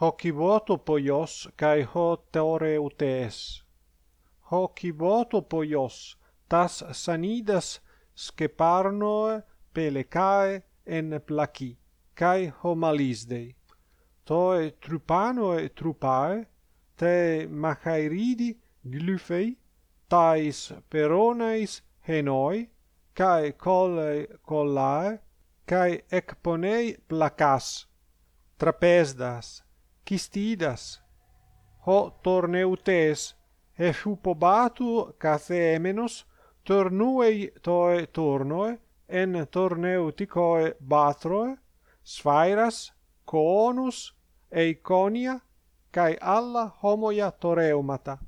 hoci voto poios kai ho teoreutes hoci voto poios tas sanidas sceparnoe pelecae en placi kai homalisdei toe trupanoe trupae te machairidi glyphei tais peronais henoi kai colle collae kai ekponei placas trapesdas Kistidas, ho torneutes, εφουποβάτου καθέμενος τορνούει τοε τόρνοε εν τορνεουτικοε βάθροε σφαίρας κόνους εικόνια καί άλλα χόμοια τορέωματα.